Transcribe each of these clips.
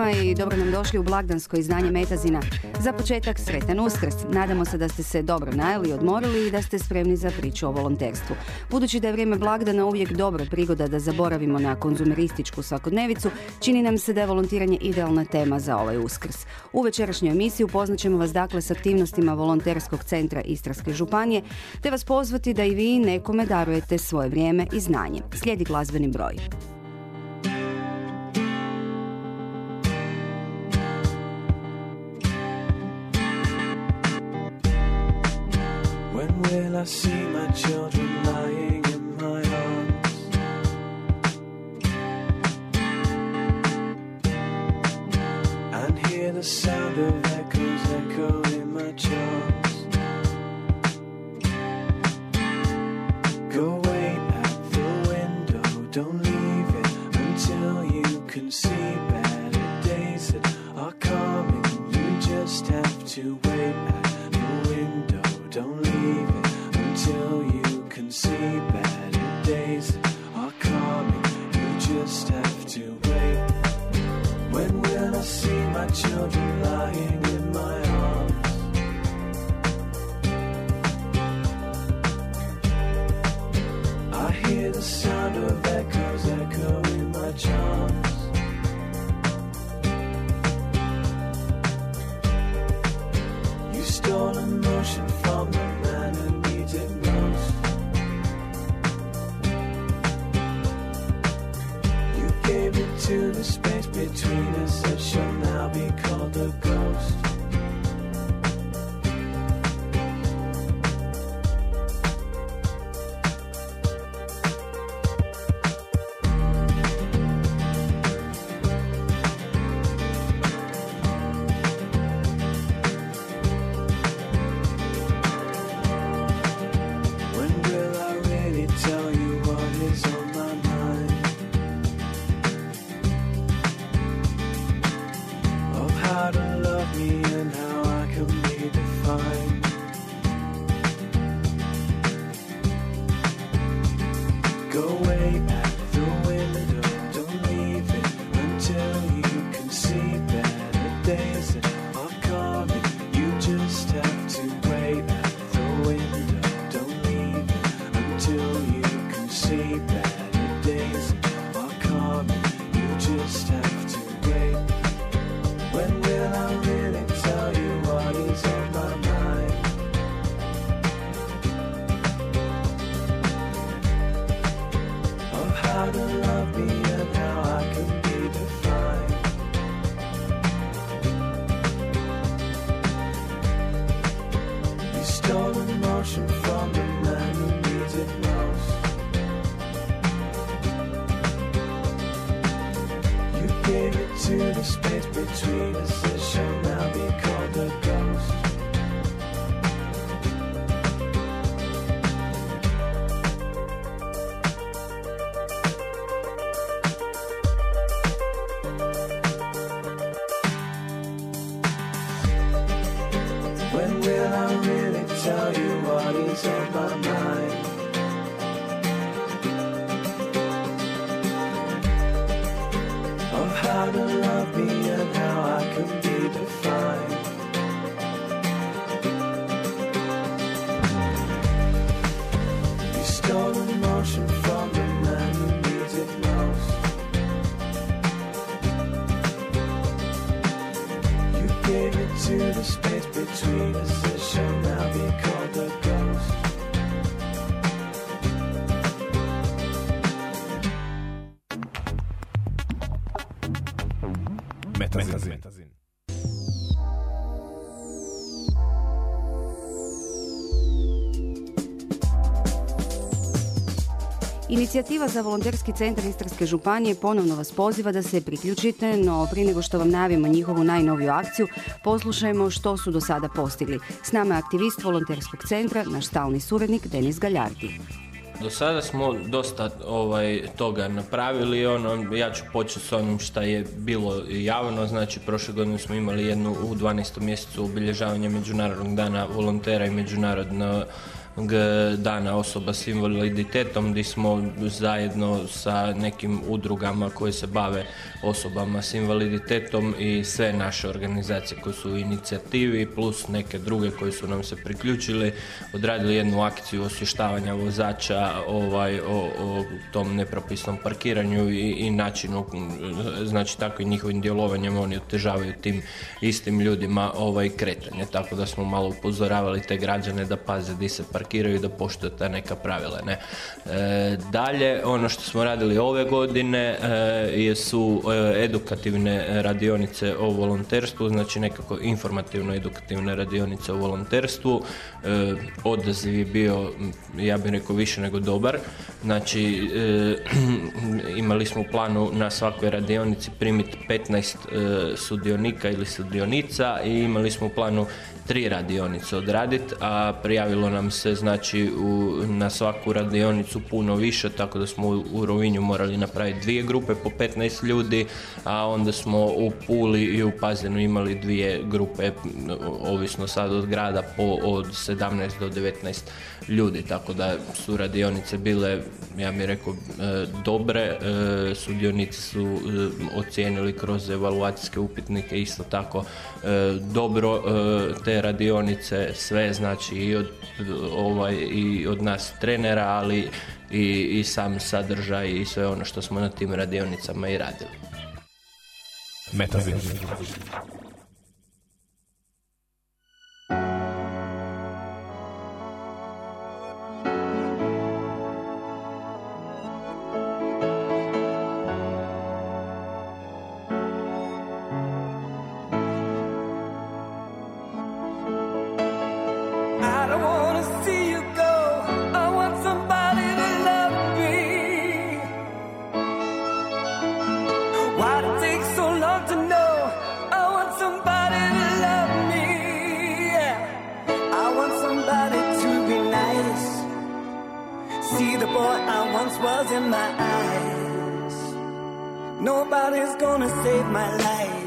svima i dobro nam došli u blagdansko izdanje Metazina. Za početak sretan uskrs. Nadamo se da ste se dobro najeli, odmorili i da ste spremni za priču o volonterstvu. Budući da je vrijeme blagdana uvijek dobra prigoda da zaboravimo na konzumerističku svakodnevicu, čini nam se da je volontiranje idealna tema za ovaj uskrs. U večerašnjoj emisiji upoznaćemo vas dakle s aktivnostima Volonterskog centra Istarske županije, te vas pozvati da i vi nekome darujete svoje vrijeme i znanje. Slijedi glazbeni broj. I see my children. Inicijativa za volonterski centar Istarske županije ponovno vas poziva da se priključite, no prije nego što vam najavimo njihovu najnoviju akciju, poslušajmo što su do sada postigli. S nama je aktivist volonterskog centra, naš stalni suradnik Denis Galjardi. Do sada smo dosta ovaj, toga napravili, ono, ja ću početi s onim što je bilo javno, znači prošle godine smo imali jednu u 12. mjesecu obilježavanje Međunarodnog dana volontera i Međunarodno dana osoba s invaliditetom gdje smo zajedno sa nekim udrugama koje se bave osobama s invaliditetom i sve naše organizacije koje su u inicijativi plus neke druge koje su nam se priključili odradili jednu akciju osvještavanja vozača ovaj, o, o tom nepropisnom parkiranju i, i načinu znači tako i njihovim djelovanjem oni otežavaju tim istim ljudima ovaj kretanje. Tako da smo malo upozoravali te građane da paze di se parkiraju da poštuju ta neka pravila. Ne. E, dalje, ono što smo radili ove godine e, su e, edukativne radionice o volonterstvu, znači nekako informativno edukativne radionice o volonterstvu. E, odaziv je bio, ja bih rekao, više nego dobar. Znači, imali smo u planu na svakoj radionici primiti 15 sudionika ili sudionica i imali smo u planu tri radionice odraditi, a prijavilo nam se znači u, na svaku radionicu puno više, tako da smo u, u Rovinju morali napraviti dvije grupe po 15 ljudi, a onda smo u Puli i u Pazinu imali dvije grupe, ovisno sad od grada, po od 17 do 19 ljudi, tako da su radionice bile, ja bih rekao, e, dobre, e, sudionici su e, ocijenili kroz evaluacijske upitnike isto tako dobro te radionice, sve znači i od, ovaj, i od nas trenera, ali i, i sam sadržaj i sve ono što smo na tim radionicama i radili. Metazin. Boy I once was in my eyes. Nobody's gonna save my life.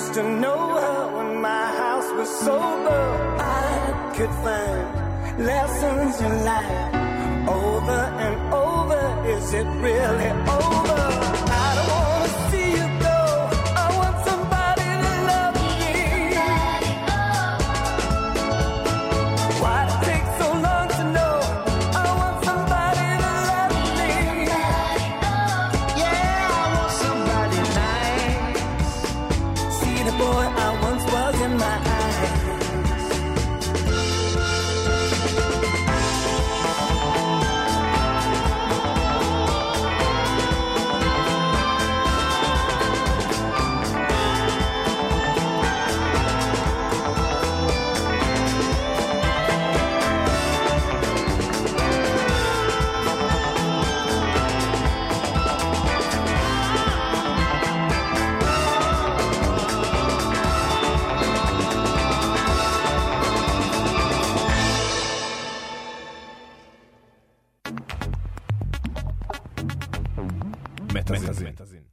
used to know her when my house was sober. I could find lessons in life over and over. Is it really over? Metazin.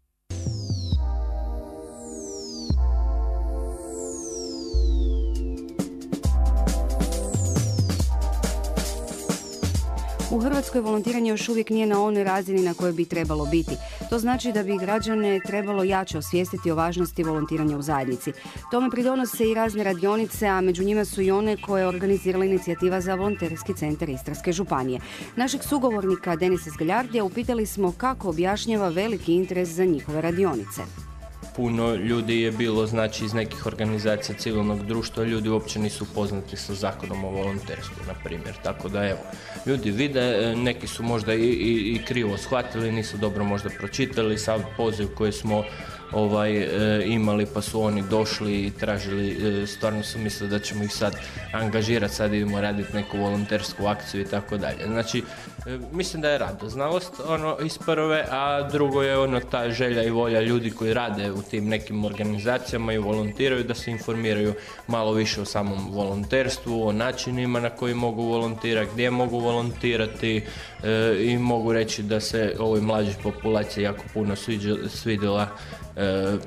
U Hrvatskoj volontiranje još uvijek nije na onoj razini na kojoj bi trebalo biti. To znači da bi građane trebalo jače osvijestiti o važnosti volontiranja u zajednici. Tome pridonose i razne radionice, a među njima su i one koje je organizirala inicijativa za volonterski centar Istarske županije. Našeg sugovornika Denisa Zgaljardija upitali smo kako objašnjava veliki interes za njihove radionice. Puno ljudi je bilo znači iz nekih organizacija civilnog društva, ljudi uopće nisu poznati sa zakonom o volonterstvu, na primjer. Tako da evo, ljudi vide, e, neki su možda i, i, i krivo shvatili, nisu dobro možda pročitali sav poziv koji smo ovaj, e, imali pa su oni došli i tražili, e, stvarno su mislili da ćemo ih sad angažirati, sad idemo raditi neku volontersku akciju i tako dalje. Znači, e, mislim da je radoznalost ono iz prve, a drugo je ono ta želja i volja ljudi koji rade u tim nekim organizacijama i volontiraju da se informiraju malo više o samom volonterstvu, o načinima na koji mogu volontirati, gdje mogu volontirati e, i mogu reći da se ovoj mlađoj populaciji jako puno sviđa- svidjela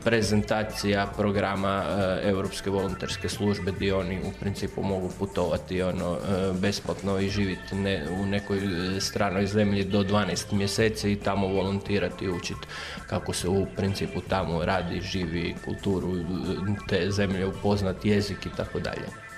prezentacija programa e, Europske volonterske službe gdje oni u principu mogu putovati ono e, besplatno i živjeti ne, u nekoj e, stranoj zemlji do 12 mjeseci i tamo volontirati i učiti kako se u principu tamo radi, živi kulturu e, te zemlje, upoznat jezik i tako dalje.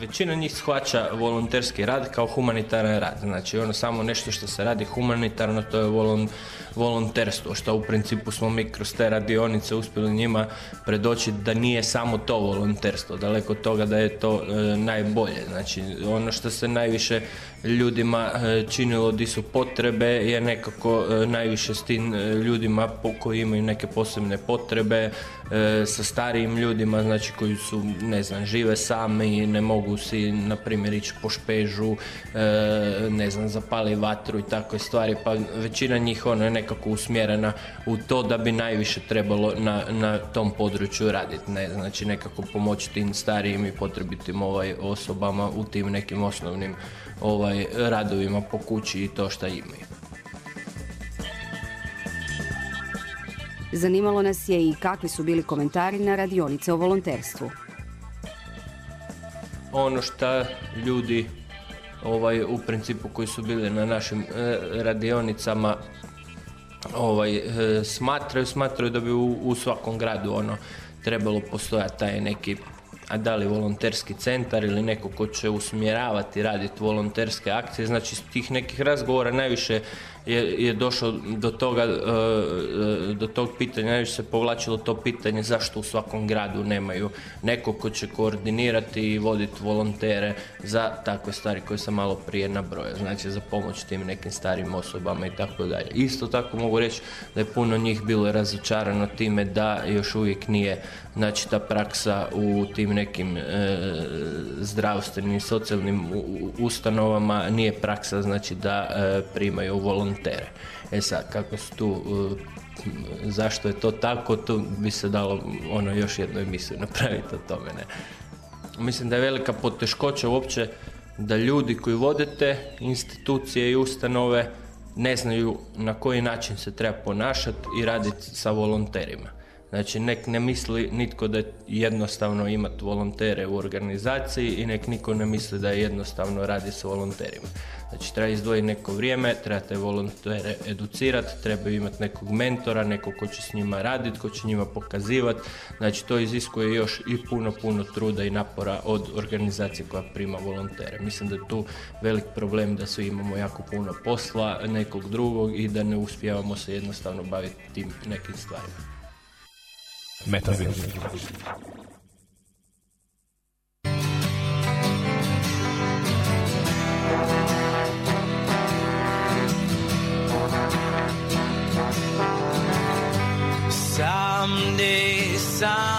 Većina njih shvaća volonterski rad kao humanitaran rad. Znači ono samo nešto što se radi humanitarno to je volon, volonterstvo, što u principu smo mi kroz te radionice uspjeli njima predočiti da nije samo to volonterstvo, daleko od toga da je to e, najbolje. Znači ono što se najviše ljudima e, činilo di su potrebe je nekako e, najviše s tim e, ljudima po- koji imaju neke posebne potrebe, e, sa starijim ljudima, znači koji su, ne znam, žive sami, ne mogu si, na primjer, ići po špežu, e, ne znam, zapali vatru i takve stvari, pa većina njih ono je nekako usmjerena u to da bi najviše trebalo na, na tom području raditi, ne, znači nekako pomoći tim starijim i potrebitim ovaj, osobama u tim nekim osnovnim ovaj, radovima po kući i to šta imaju. Zanimalo nas je i kakvi su bili komentari na radionice o volonterstvu. ono šta ljudi ovaj u principu koji su bili na našim e, radionicama ovaj e, smatraju smatraju da bi u, u svakom gradu ono trebalo postojati taj neki a da li volonterski centar ili neko ko će usmjeravati raditi volonterske akcije. Znači iz tih nekih razgovora najviše je, je došlo do toga e, e, do tog pitanja najviše se povlačilo to pitanje zašto u svakom gradu nemaju neko ko će koordinirati i voditi volontere za takve stvari koje sam malo prije nabrojao, znači za pomoć tim nekim starim osobama i tako dalje. Isto tako mogu reći da je puno njih bilo razočarano time da još uvijek nije znači ta praksa u tim nekim e, zdravstvenim socijalnim ustanovama nije praksa znači da e, primaju volontere. E sad, kako su tu e, zašto je to tako, tu bi se dalo ono još jednu emisiju napraviti o tome, ne. Mislim da je velika poteškoća uopće da ljudi koji vode te institucije i ustanove ne znaju na koji način se treba ponašati i raditi sa volonterima. Znači, nek ne misli nitko da je jednostavno imati volontere u organizaciji i nek niko ne misli da je jednostavno radi sa volonterima. Znači, treba izdvojiti neko vrijeme, treba te volontere educirati, treba imati nekog mentora, nekog ko će s njima raditi, ko će njima pokazivati. Znači, to iziskuje još i puno, puno truda i napora od organizacije koja prima volontere. Mislim da je tu velik problem da svi imamo jako puno posla nekog drugog i da ne uspijevamo se jednostavno baviti tim nekim stvarima. Metaverso. Someday, someday.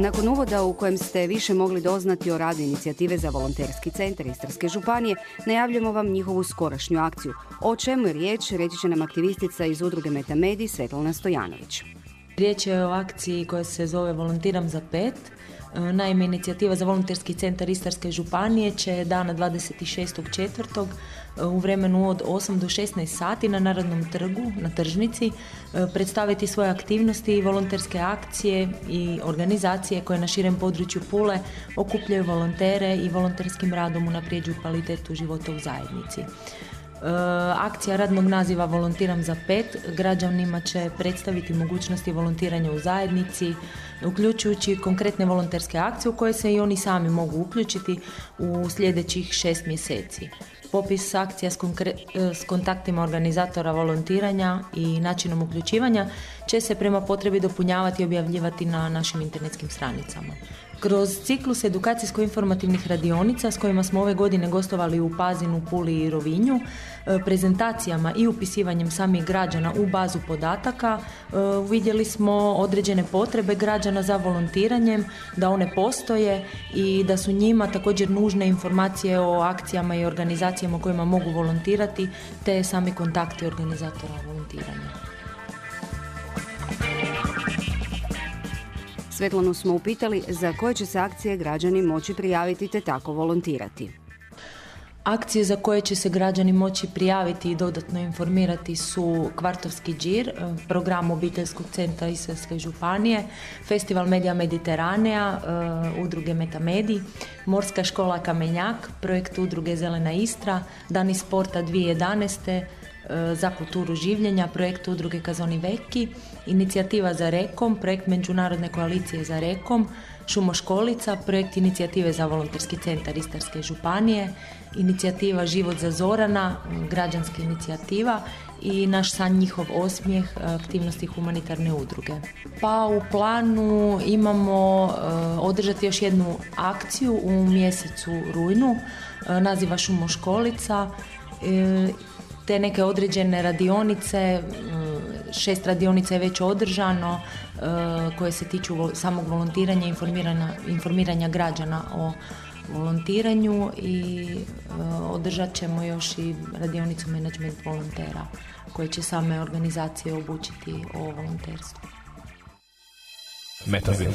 Nakon uvoda u kojem ste više mogli doznati o radu inicijative za volonterski centar Istarske županije, najavljamo vam njihovu skorašnju akciju. O čemu je riječ, reći će nam aktivistica iz udruge Metamedi Svetlana Stojanović. Riječ je o akciji koja se zove Volontiram za pet. E, Naime, inicijativa za volonterski centar Istarske županije će dana 26.4. e, u vremenu od 8 do 16 sati na Narodnom trgu, na tržnici, e, predstaviti svoje aktivnosti i volonterske akcije i organizacije koje na širem području Pule okupljaju volontere i volonterskim radom unaprijeđuju kvalitetu života u zajednici. E, Akcija radnog naziva Volontiram za pet građanima će predstaviti mogućnosti volontiranja u zajednici, uključujući konkretne volonterske akcije u koje se i oni sami mogu uključiti u sljedećih šest mjeseci. Popis akcija s, konkre- e, s kontaktima organizatora volontiranja i načinom uključivanja će se prema potrebi dopunjavati i objavljivati na našim internetskim stranicama. Kroz ciklus edukacijsko-informativnih radionica s kojima smo ove godine gostovali u Pazinu, Puli i Rovinju, e, prezentacijama i upisivanjem samih građana u bazu podataka, e, vidjeli smo određene potrebe građana za volontiranjem, da one postoje i da su njima također nužne informacije o akcijama i organizacijama kojima mogu volontirati, te sami kontakti organizatora volontiranja. Svetlanu smo upitali za koje će se akcije građani moći prijaviti te tako volontirati. Akcije za koje će se građani moći prijaviti i dodatno informirati su Kvartovski džir, e, program obiteljskog centra Istarske županije, Festival Medija Mediteranea, e, udruge Metamedi, Morska škola Kamenjak, projekt udruge Zelena Istra, Dani sporta 2011. e, za kulturu življenja, projekt udruge Kazoni Veki, inicijativa za Rekom, projekt Međunarodne koalicije za Rekom, Šumoškolica, projekt inicijative za volonterski centar Istarske županije, inicijativa Život za Zorana, građanska inicijativa i naš san njihov osmijeh, aktivnosti humanitarne udruge. Pa u planu imamo e, održati još jednu akciju u mjesecu rujnu, e, naziva Šumoškolica, e, te neke određene radionice, šest radionica je već održano e, koje se tiču samog volontiranja i informiranja, informiranja građana o volontiranju i e, održat ćemo još i radionicu management volontera koje će same organizacije obučiti o volonterstvu. Metazin.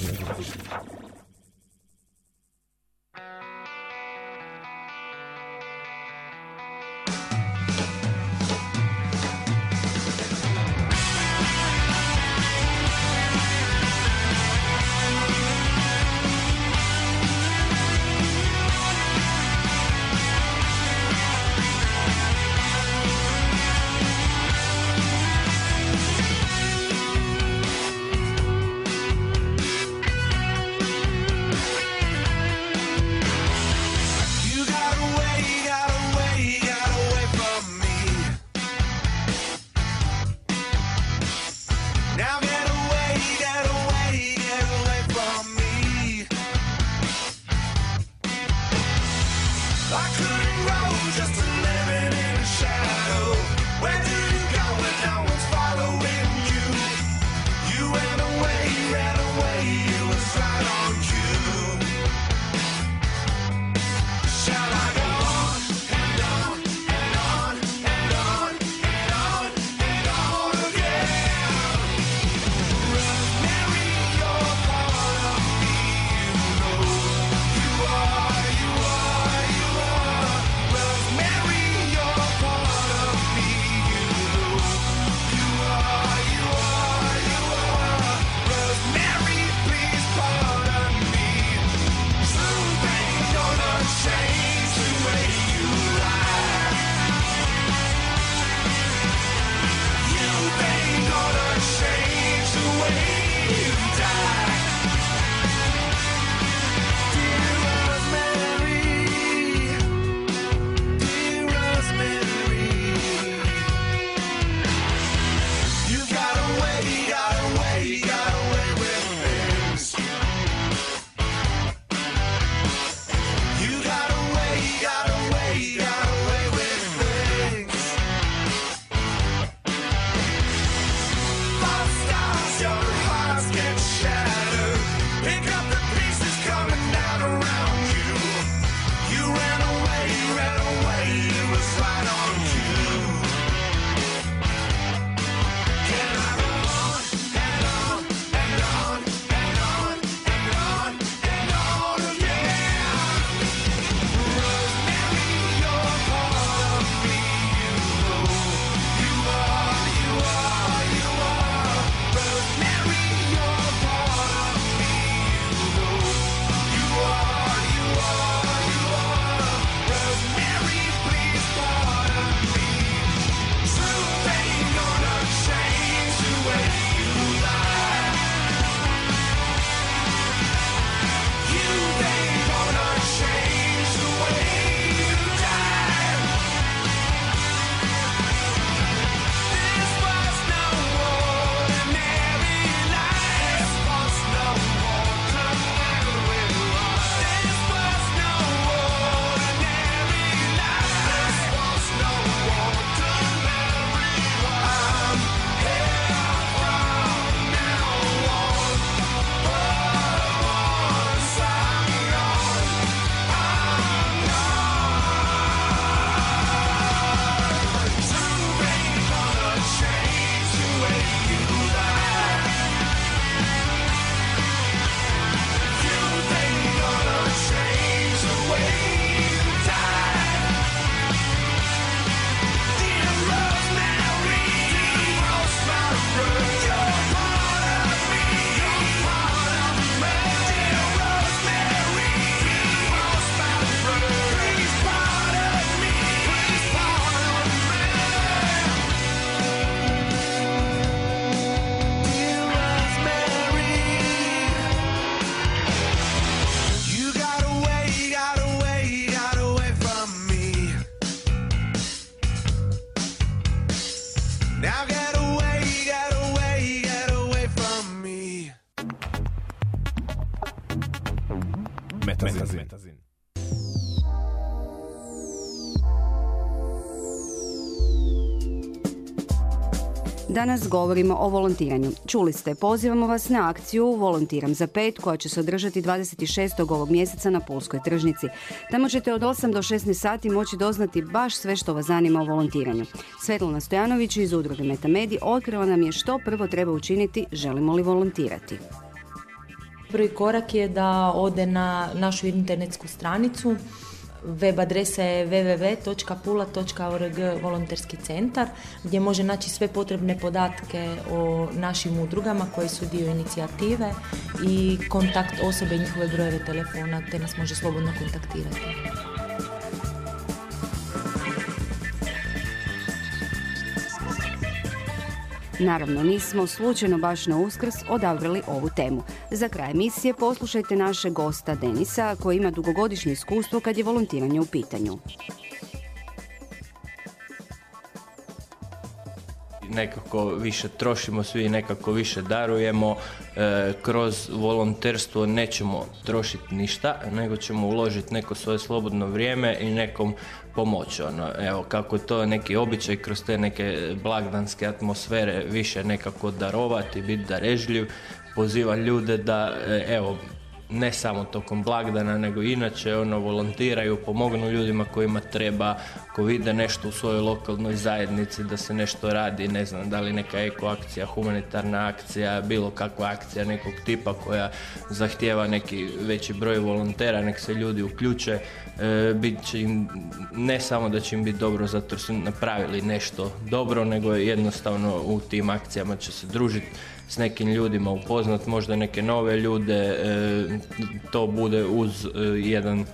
Danas govorimo o volontiranju. Čuli ste, pozivamo vas na akciju Volontiram za pet koja će se održati 26. ovog mjeseca na Pulskoj tržnici. Tamo ćete od 8 do 16 sati moći doznati baš sve što vas zanima o volontiranju. Svetlana Stojanović iz udruge Metamedi otkrila nam je što prvo treba učiniti želimo li volontirati. Prvi korak je da ode na našu internetsku stranicu. Web adresa je www.pula.org volonterski centar gdje može naći sve potrebne podatke o našim udrugama koji su dio inicijative i kontakt osobe i njihove brojeve telefona te nas može slobodno kontaktirati. Naravno, nismo slučajno baš na uskrs odabrali ovu temu. Za kraj emisije poslušajte naše gosta Denisa koji ima dugogodišnje iskustvo kad je volontiranje u pitanju. nekako više trošimo svi, nekako više darujemo. E, kroz volonterstvo nećemo trošiti ništa, nego ćemo uložiti neko svoje slobodno vrijeme i nekom pomoći. Ono, evo, kako je to neki običaj kroz te neke blagdanske atmosfere više nekako darovati, biti darežljiv, poziva ljude da, e, evo, ne samo tokom blagdana, nego inače ono volontiraju, pomognu ljudima kojima treba, ako vide nešto u svojoj lokalnoj zajednici da se nešto radi, ne znam, da li neka eko akcija, humanitarna akcija, bilo kakva akcija nekog tipa koja zahtjeva neki veći broj volontera, nek se ljudi uključe, e, bit će im, ne samo da će im biti dobro zato jer su napravili nešto dobro, nego jednostavno u tim akcijama će se družiti s nekim ljudima upoznat, možda neke nove ljude, e, to bude uz e, jedan,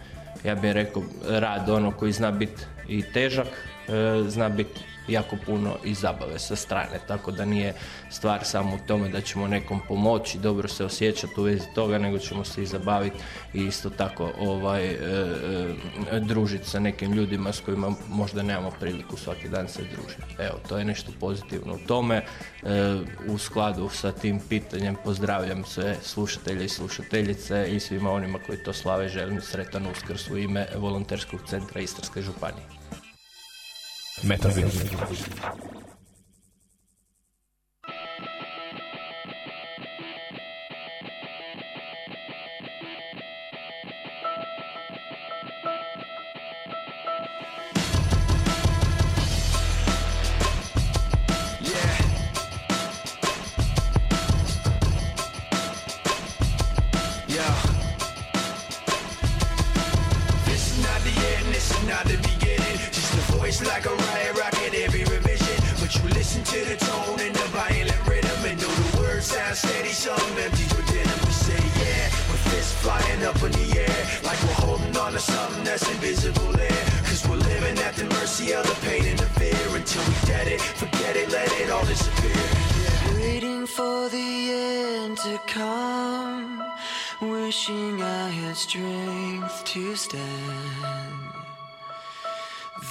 ja bih rekao, rad ono koji zna biti i težak, e, zna biti jako puno i zabave sa strane, tako da nije stvar samo u tome da ćemo nekom pomoći, dobro se osjećati u vezi toga, nego ćemo se i zabaviti i isto tako ovaj, e, e, družiti sa nekim ljudima s kojima možda nemamo priliku svaki dan se družiti. Evo, to je nešto pozitivno u tome. E, u skladu sa tim pitanjem pozdravljam sve slušatelje i slušateljice i svima onima koji to slave želim sretan uskrs u ime Volonterskog centra Istarske županije. Metazin.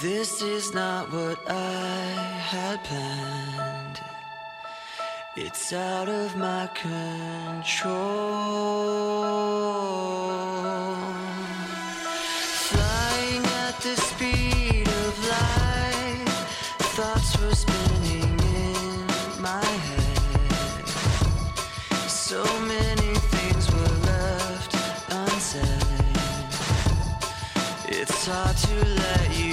This is not what I had planned. It's out of my control. Hard to let you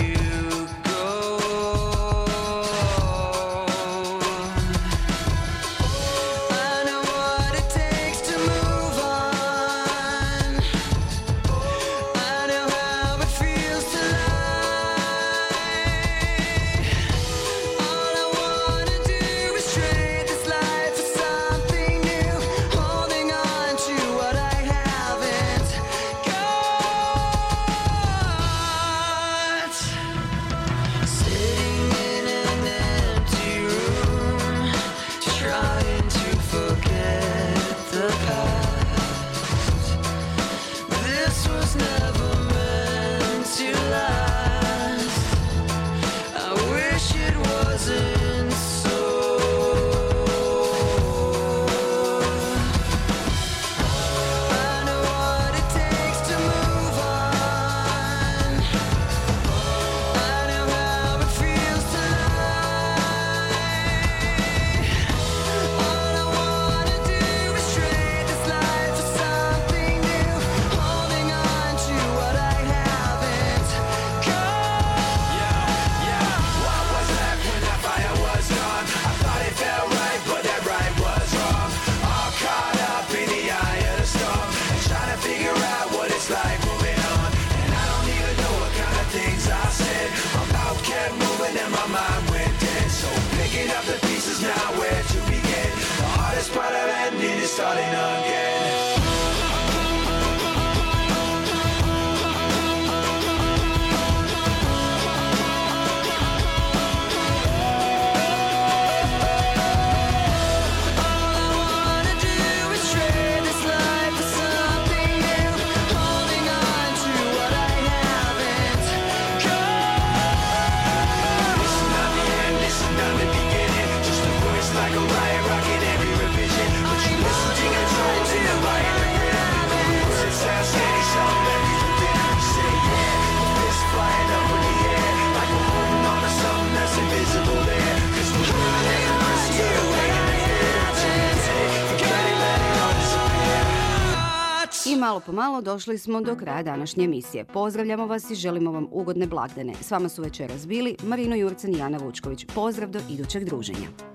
pomalo došli smo do kraja današnje emisije. Pozdravljamo vas i želimo vam ugodne blagdane. S vama su večeras bili Marino Jurcen i Jana Vučković. Pozdrav do idućeg druženja.